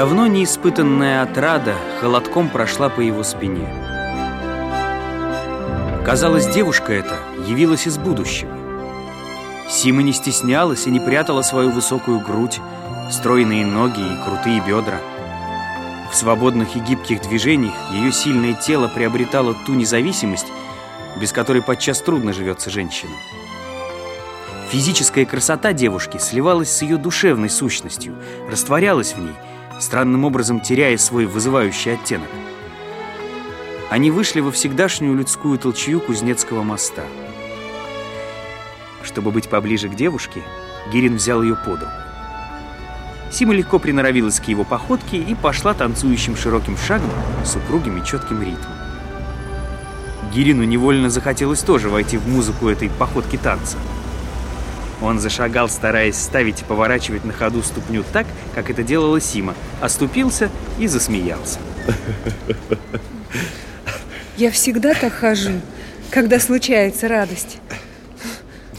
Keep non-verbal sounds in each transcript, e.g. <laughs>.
Давно неиспытанная отрада холодком прошла по его спине. Казалось, девушка эта явилась из будущего. Сима не стеснялась и не прятала свою высокую грудь, стройные ноги и крутые бедра. В свободных и гибких движениях ее сильное тело приобретало ту независимость, без которой подчас трудно живется женщинам. Физическая красота девушки сливалась с ее душевной сущностью, растворялась в ней, странным образом теряя свой вызывающий оттенок. Они вышли во всегдашнюю людскую толчью Кузнецкого моста. Чтобы быть поближе к девушке, Гирин взял ее под руку. Сима легко приноровилась к его походке и пошла танцующим широким шагом с упругим и четким ритмом. Гирину невольно захотелось тоже войти в музыку этой походки танца. Он зашагал, стараясь ставить и поворачивать на ходу ступню так, как это делала Сима, оступился и засмеялся. Я всегда так хожу, когда случается радость.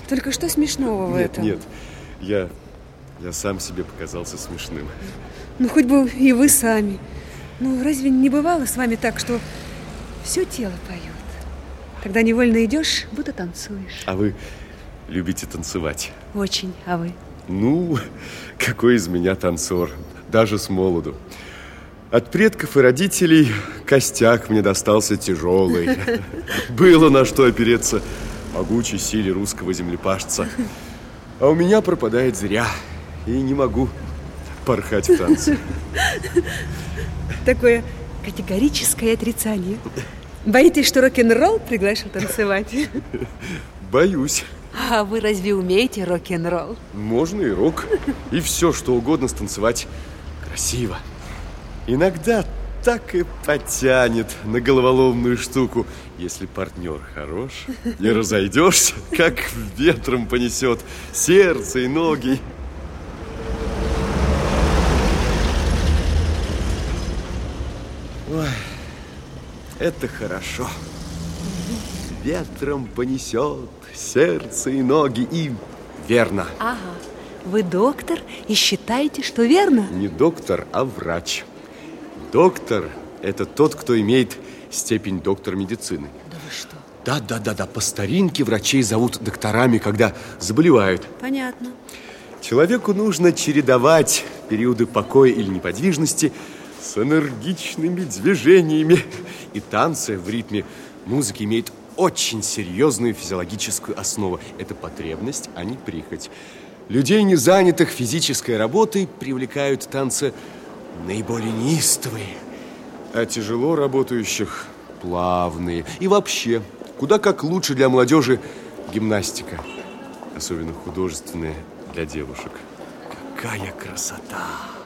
Только что смешного в нет, этом? Нет, я, я сам себе показался смешным. Ну, хоть бы и вы сами. Ну, разве не бывало с вами так, что все тело поет? Когда невольно идешь, будто танцуешь. А вы любите танцевать? Очень. А вы? Ну, какой из меня танцор, даже с молоду. От предков и родителей костяк мне достался тяжелый. <laughs> Было на что опереться могучей силе русского землепашца. А у меня пропадает зря. И не могу порхать в танце. <laughs> Такое категорическое отрицание. Боитесь, что рок-н-ролл приглашил танцевать? Боюсь. А вы разве умеете рок-н-ролл? Можно и рок, и все, что угодно станцевать красиво. Иногда так и потянет на головоломную штуку, если партнер хорош. Не разойдешься, как ветром понесет сердце и ноги. Ой, это хорошо. Ветром понесет сердце и ноги и верно. Ага. Вы доктор и считаете, что верно? Не доктор, а врач. Доктор – это тот, кто имеет степень доктора медицины. Да вы что? Да, да, да, да. По старинке врачей зовут докторами, когда заболевают. Понятно. Человеку нужно чередовать периоды покоя или неподвижности с энергичными движениями. И танцы в ритме музыки имеют очень серьезную физиологическую основу. Это потребность, а не прихоть. Людей, не занятых физической работой, привлекают танцы наиболее неистовые, а тяжело работающих плавные. И вообще, куда как лучше для молодежи гимнастика, особенно художественная для девушек. Какая красота!